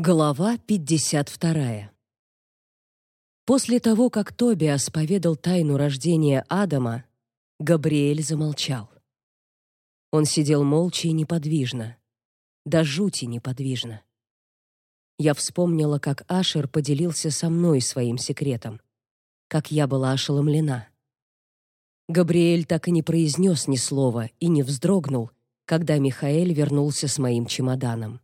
Глава 52. После того, как Тобиас поведал тайну рождения Адама, Габриэль замолчал. Он сидел молча и неподвижно, до жути неподвижно. Я вспомнила, как Ашер поделился со мной своим секретом, как я была ошеломлена. Габриэль так и не произнес ни слова и не вздрогнул, когда Михаэль вернулся с моим чемоданом.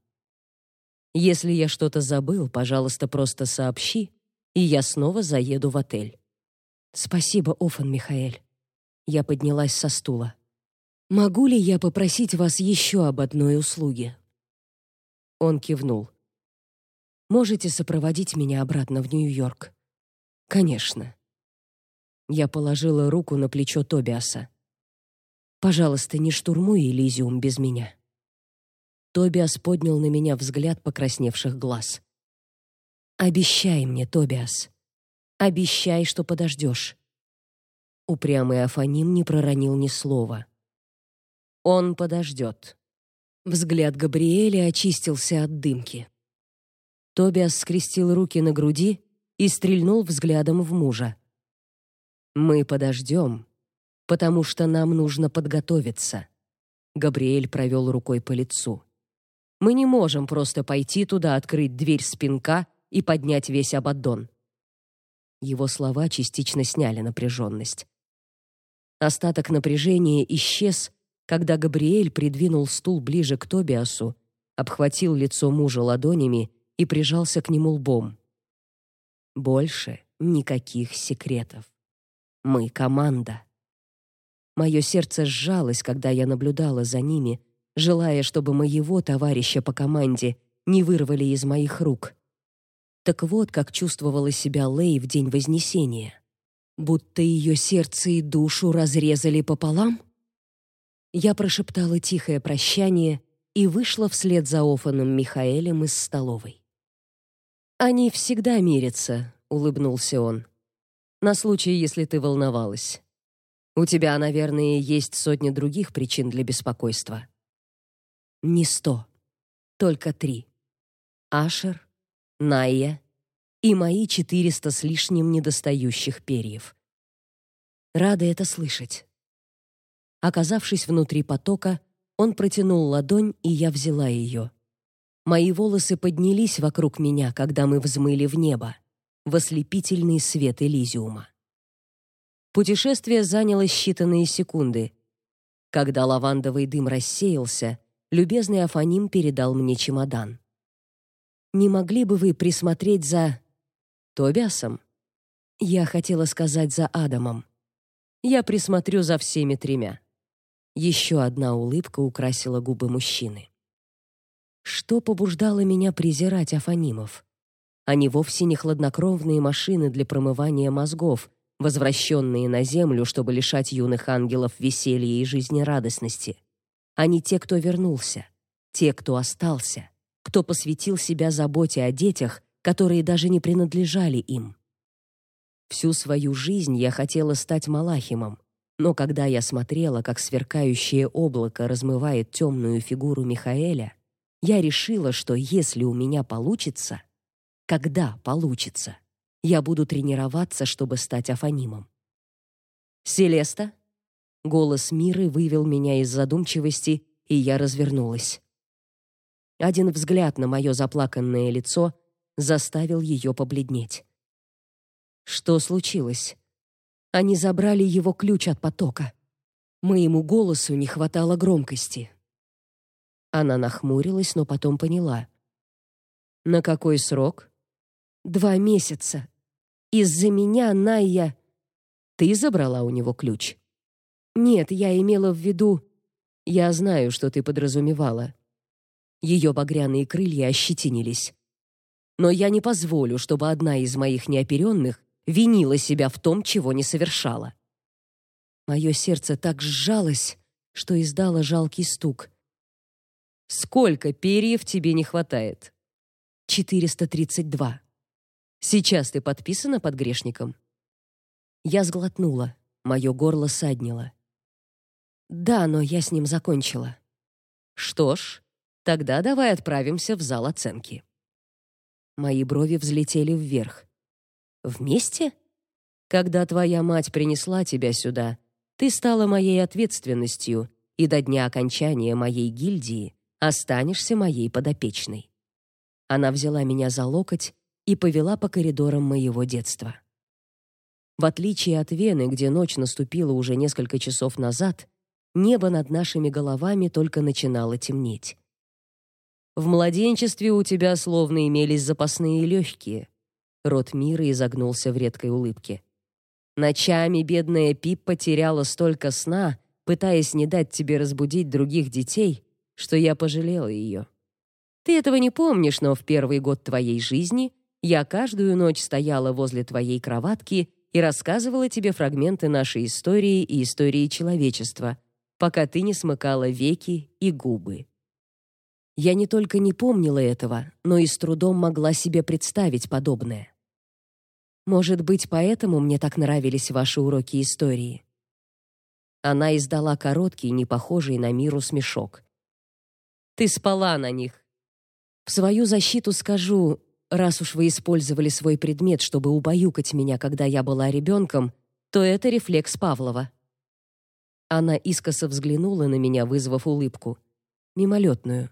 Если я что-то забыл, пожалуйста, просто сообщи, и я снова заеду в отель. Спасибо, Офан Михаэль. Я поднялась со стула. Могу ли я попросить вас еще об одной услуге? Он кивнул. Можете сопроводить меня обратно в Нью-Йорк? Конечно. Я положила руку на плечо Тобиаса. Пожалуйста, не штурмуй Элизиум без меня. Тобиас поднял на меня взгляд покрасневших глаз. Обещай мне, Тобиас. Обещай, что подождешь. Упрямый Афаним не проронил ни слова. Он подождет. Взгляд Габриэля очистился от дымки. Тобиас скрестил руки на груди и стрельнул взглядом в мужа. Мы подождем, потому что нам нужно подготовиться. Габриэль провел рукой по лицу. Мы не можем просто пойти туда, открыть дверь спинка и поднять весь Абаддон. Его слова частично сняли напряженность. Остаток напряжения исчез, когда Габриэль придвинул стул ближе к Тобиасу, обхватил лицо мужа ладонями и прижался к нему лбом. Больше никаких секретов. Мы команда. Мое сердце сжалось, когда я наблюдала за ними, желая, чтобы моего товарища по команде не вырвали из моих рук. Так вот, как чувствовала себя Лей в день Вознесения. Будто ее сердце и душу разрезали пополам? Я прошептала тихое прощание и вышла вслед за Офаном Михаэлем из столовой. «Они всегда мирятся», — улыбнулся он. «На случай, если ты волновалась. У тебя, наверное, есть сотни других причин для беспокойства». Не сто, только три. Ашер, Найя и мои четыреста с лишним недостающих перьев. Рада это слышать. Оказавшись внутри потока, он протянул ладонь, и я взяла ее. Мои волосы поднялись вокруг меня, когда мы взмыли в небо, в ослепительный свет Элизиума. Путешествие заняло считанные секунды. Когда лавандовый дым рассеялся, любезный Афаним передал мне чемодан. Не могли бы вы присмотреть за Тобиасом? Я хотела сказать за Адамом. Я присмотрю за всеми тремя. Еще одна улыбка украсила губы мужчины. Что побуждало меня презирать Афанимов? Они вовсе не хладнокровные машины для промывания мозгов, возвращенные на землю, чтобы лишать юных ангелов веселья и жизнерадостности. Они те, кто вернулся, те, кто остался, кто посвятил себя заботе о детях, которые даже не принадлежали им. Всю свою жизнь я хотела стать Малахимом, но когда я смотрела, как сверкающее облако размывает темную фигуру Михаэля, я решила, что если у меня получится, когда получится, я буду тренироваться, чтобы стать Афанимом. Селеста Голос Миры вывел меня из задумчивости, и я развернулась. Один взгляд на мое заплаканное лицо заставил ее побледнеть. Что случилось? Они забрали его ключ от потока. Моему голосу не хватало громкости. Она нахмурилась, но потом поняла. На какой срок? Два месяца. Из-за меня Найя Ты забрала у него ключ. Нет, я имела в виду... Я знаю, что ты подразумевала. Ее багряные крылья ощетинились. Но я не позволю, чтобы одна из моих неоперенных винила себя в том, чего не совершала. Мое сердце так сжалось, что издало жалкий стук. Сколько перьев тебе не хватает? 432. Сейчас ты подписана под грешником? Я сглотнула. Мое горло саднило. Да, но я с ним закончила. Что ж, тогда давай отправимся в зал оценки. Мои брови взлетели вверх. Вместе? Когда твоя мать принесла тебя сюда, ты стала моей ответственностью, и до дня окончания моей гильдии останешься моей подопечной. Она взяла меня за локоть и повела по коридорам моего детства. В отличие от Вены, где ночь наступила уже несколько часов назад, небо над нашими головами только начинало темнеть. В младенчестве у тебя словно имелись запасные легкие. Рот Мира изогнулся в редкой улыбке. Ночами бедная Пиппа теряла столько сна, пытаясь не дать тебе разбудить других детей, что я пожалела ее. Ты этого не помнишь, но в первый год твоей жизни я каждую ночь стояла возле твоей кроватки и рассказывала тебе фрагменты нашей истории и истории человечества, пока ты не смыкала веки и губы. Я не только не помнила этого, но и с трудом могла себе представить подобное. Может быть, поэтому мне так нравились ваши уроки истории. Она издала короткий, не похожий на миру смешок. Ты спала на них. В свою защиту скажу, раз уж вы использовали свой предмет, чтобы убаюкать меня, когда я была ребенком, то это рефлекс Павлова. Она искоса взглянула на меня, вызвав улыбку, мимолетную.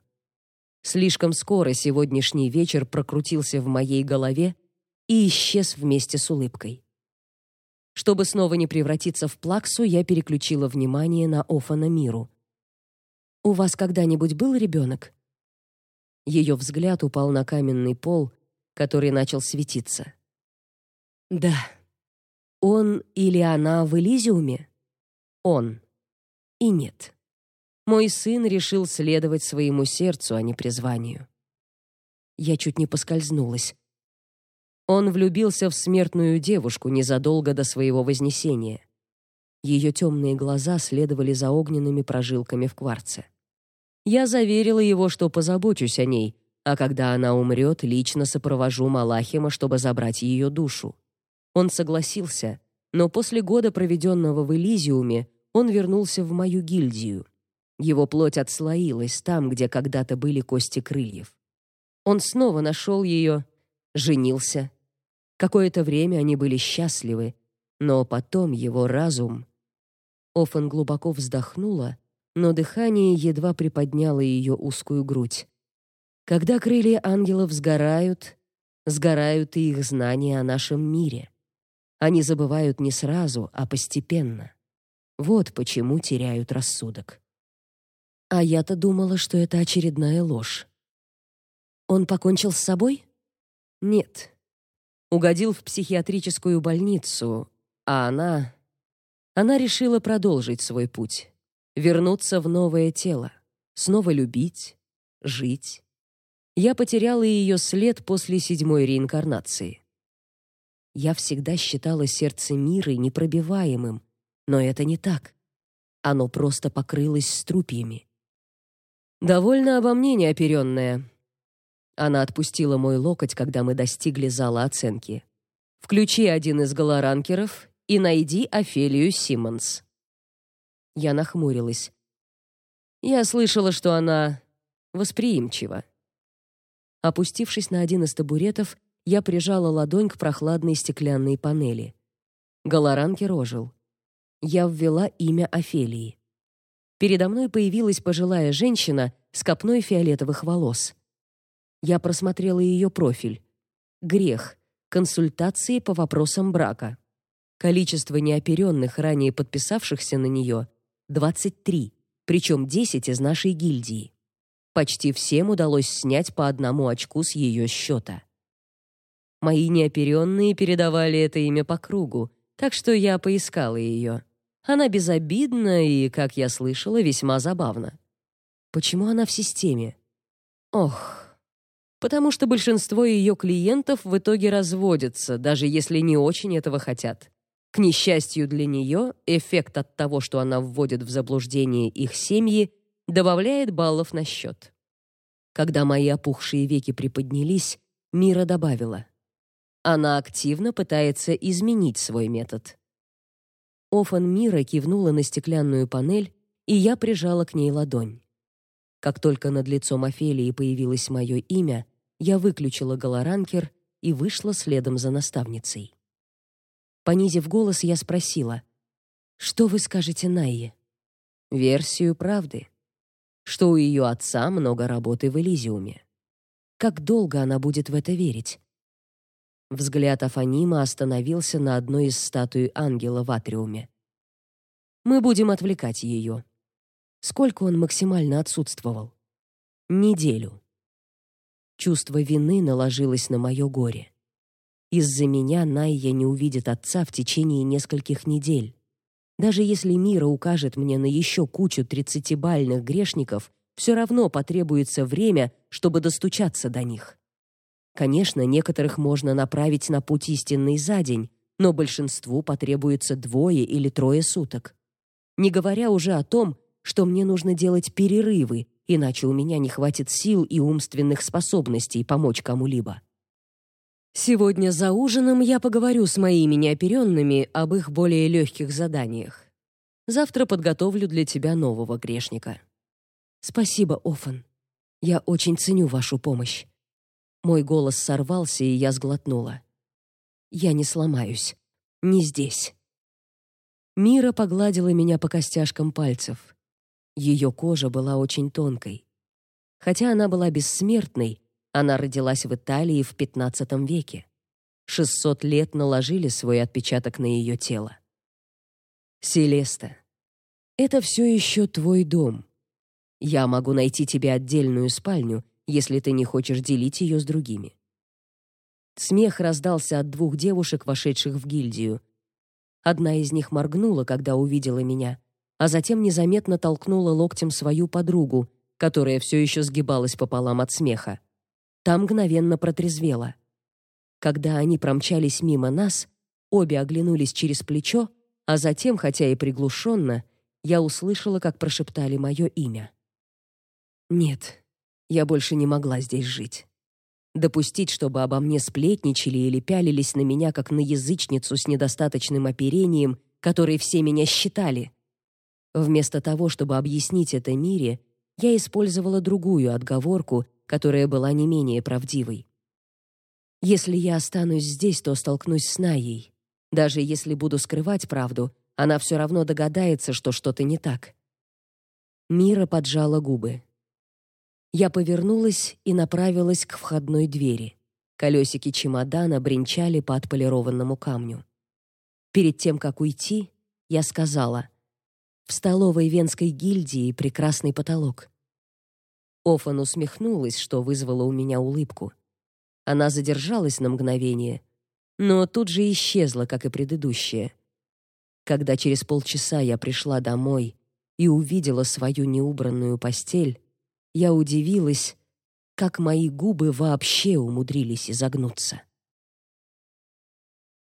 Слишком скоро сегодняшний вечер прокрутился в моей голове и исчез вместе с улыбкой. Чтобы снова не превратиться в плаксу, я переключила внимание на Офана Миру. У вас когда-нибудь был ребенок?» Ее взгляд упал на каменный пол, который начал светиться. Да. Он или она в Элизиуме? Он. И нет. Мой сын решил следовать своему сердцу, а не призванию. Я чуть не поскользнулась. Он влюбился в смертную девушку незадолго до своего вознесения. Ее темные глаза следовали за огненными прожилками в кварце. Я заверила его, что позабочусь о ней, а когда она умрет, лично сопровожу Малахима, чтобы забрать ее душу. Он согласился, но после года, проведенного в Элизиуме, он вернулся в мою гильдию. Его плоть отслоилась там, где когда-то были кости крыльев. Он снова нашел ее женился. Какое-то время они были счастливы, но потом его разум... Офен глубоко вздохнула, но дыхание едва приподняло ее узкую грудь. Когда крылья ангелов сгорают, сгорают и их знания о нашем мире. Они забывают не сразу, а постепенно. Вот почему теряют рассудок. А я-то думала, что это очередная ложь. Он покончил с собой? Нет. Угодил в психиатрическую больницу, а она... Она решила продолжить свой путь. Вернуться в новое тело. Снова любить, жить. Я потеряла ее след после седьмой реинкарнации. Я всегда считала сердце мира непробиваемым, но это не так. Оно просто покрылось струпьями. «Довольно обо мне неоперенная», она отпустила мой локоть, когда мы достигли зала оценки. Включи один из голоранкеров и найди Офелию Симмонс. Я нахмурилась. Я слышала, что она восприимчива. Опустившись на один из табуретов, я прижала ладонь к прохладной стеклянной панели. Голоранкер ожил. Я ввела имя Офелии. Передо мной появилась пожилая женщина с копной фиолетовых волос. Я просмотрела ее профиль. Грех. Консультации по вопросам брака. Количество неоперенных, ранее подписавшихся на нее — 23, причем 10 из нашей гильдии. Почти всем удалось снять по одному очку с ее счета. Мои неоперенные передавали это имя по кругу, так что я поискала ее. Она безобидна и, как я слышала, весьма забавна. Почему она в системе? Ох, потому что большинство ее клиентов в итоге разводятся, даже если не очень этого хотят. К несчастью для нее, эффект от того, что она вводит в заблуждение их семьи, добавляет баллов на счет. Когда мои опухшие веки приподнялись, Мира добавила: "Она активно пытается изменить свой метод". Офан Мира кивнула на стеклянную панель, и я прижала к ней ладонь. Как только над лицом Офелии появилось мое имя, я выключила голоранкер и вышла следом за наставницей. Понизив голос, я спросила: "Что вы скажете Найе?" "Версию правды, что у ее отца много работы в Элизиуме. Как долго она будет в это верить?" Взгляд Афанима остановился на одной из статуй ангела в атриуме. Мы будем отвлекать ее. Сколько он максимально отсутствовал? Неделю. Чувство вины наложилось на мое горе. Из-за меня Найя не увидит отца в течение нескольких недель. Даже если Мира укажет мне на еще кучу тридцатибальных грешников, все равно потребуется время, чтобы достучаться до них. Конечно, некоторых можно направить на путь истинный за день, но большинству потребуется двое или трое суток. Не говоря уже о том, что мне нужно делать перерывы, иначе у меня не хватит сил и умственных способностей помочь кому-либо. Сегодня за ужином я поговорю с моими неоперенными об их более легких заданиях. Завтра подготовлю для тебя нового грешника. Спасибо, Офан. Я очень ценю вашу помощь. Мой голос сорвался, и я сглотнула. Я не сломаюсь. Не здесь. Мира погладила меня по костяшкам пальцев. Ее кожа была очень тонкой. Хотя она была бессмертной, она родилась в Италии в XV веке. 600 лет наложили свой отпечаток на ее тело. Селеста, это все еще твой дом. Я могу найти тебе отдельную спальню, если ты не хочешь делить ее с другими. Смех раздался от двух девушек, вошедших в гильдию. Одна из них моргнула, когда увидела меня, а затем незаметно толкнула локтем свою подругу, которая все еще сгибалась пополам от смеха. Та мгновенно протрезвела. Когда они промчались мимо нас, обе оглянулись через плечо, а затем, хотя и приглушенно, я услышала, как прошептали мое имя. Нет, я больше не могла здесь жить. Допустить, чтобы обо мне сплетничали или пялились на меня как на язычницу с недостаточным оперением, которой все меня считали. Вместо того, чтобы объяснить это мире, я использовала другую отговорку, которая была не менее правдивой. Если я останусь здесь, то столкнусь с Наей. Даже если буду скрывать правду, она все равно догадается, что что-то не так. Мира поджала губы. Я повернулась и направилась к входной двери. Колесики чемодана бренчали по отполированному камню. Перед тем, как уйти, я сказала: "В столовой Венской гильдии прекрасный потолок". Офан усмехнулась, что вызвало у меня улыбку. Она задержалась на мгновение, но тут же исчезла, как и предыдущая. Когда через полчаса я пришла домой и увидела свою неубранную постель, я удивилась, как мои губы вообще умудрились изогнуться.